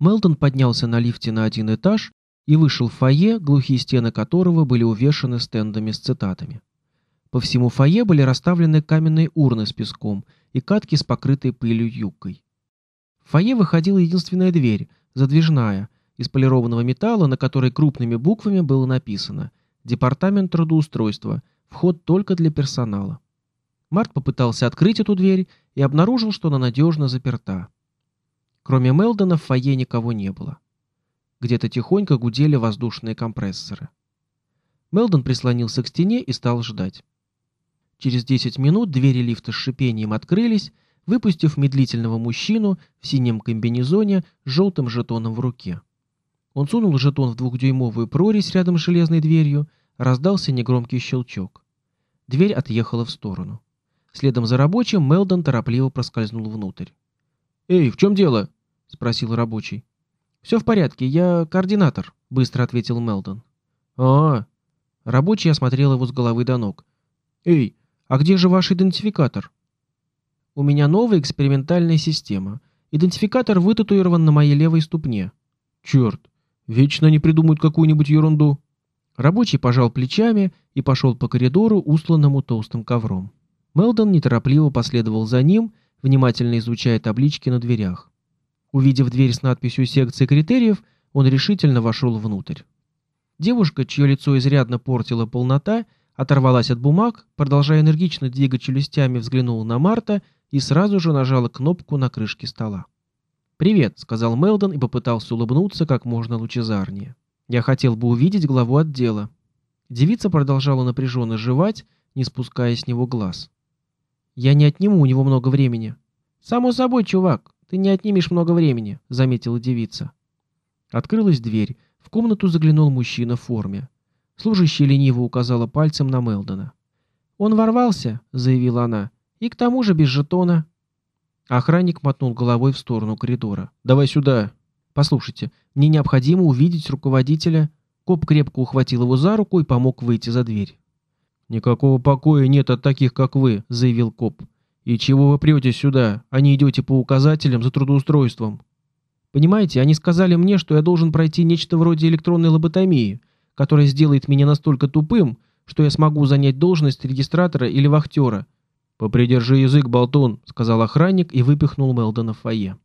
Мелдон поднялся на лифте на один этаж и вышел в фойе, глухие стены которого были увешаны стендами с цитатами. По всему фойе были расставлены каменные урны с песком и катки с покрытой пылью юбкой. В фойе выходила единственная дверь, задвижная, из полированного металла, на которой крупными буквами было написано «Департамент трудоустройства. Вход только для персонала». Март попытался открыть эту дверь и обнаружил, что она надежно заперта. Кроме Мелдона в фойе никого не было. Где-то тихонько гудели воздушные компрессоры. Мелдон прислонился к стене и стал ждать. Через 10 минут двери лифта с шипением открылись, выпустив медлительного мужчину в синем комбинезоне с желтым жетоном в руке. Он сунул жетон в двухдюймовую прорезь рядом с железной дверью, раздался негромкий щелчок. Дверь отъехала в сторону. Следом за рабочим Мелдон торопливо проскользнул внутрь. «Эй, в чем дело?» — спросил рабочий. «Все в порядке, я координатор», — быстро ответил Мелдон. «А, Рабочий осмотрел его с головы до ног. «Эй, а где же ваш идентификатор?» «У меня новая экспериментальная система. Идентификатор вытатуирован на моей левой ступне». «Черт, вечно они придумают какую-нибудь ерунду». Рабочий пожал плечами и пошел по коридору, устланному толстым ковром. Мелдон неторопливо последовал за ним, внимательно изучая таблички на дверях. Увидев дверь с надписью «Секция критериев», он решительно вошел внутрь. Девушка, чье лицо изрядно портила полнота, оторвалась от бумаг, продолжая энергично двигать челюстями, взглянула на Марта и сразу же нажала кнопку на крышке стола. «Привет», — сказал Мелдон и попытался улыбнуться как можно лучезарнее. «Я хотел бы увидеть главу отдела». Девица продолжала напряженно жевать, не спуская с него глаз. «Я не отниму у него много времени». «Само собой, чувак, ты не отнимешь много времени», — заметила девица. Открылась дверь. В комнату заглянул мужчина в форме. Служащая лениво указала пальцем на Мелдона. «Он ворвался», — заявила она, — «и к тому же без жетона». Охранник мотнул головой в сторону коридора. «Давай сюда». «Послушайте, мне необходимо увидеть руководителя». Коп крепко ухватил его за руку и помог выйти за дверь. «Никакого покоя нет от таких, как вы», — заявил коп. «И чего вы прете сюда, а не идете по указателям за трудоустройством?» «Понимаете, они сказали мне, что я должен пройти нечто вроде электронной лоботомии, которая сделает меня настолько тупым, что я смогу занять должность регистратора или вахтера. «Попридержи язык, болтун», — сказал охранник и выпихнул Мелдона в фойе.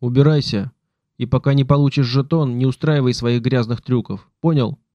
«Убирайся, и пока не получишь жетон, не устраивай своих грязных трюков. Понял?»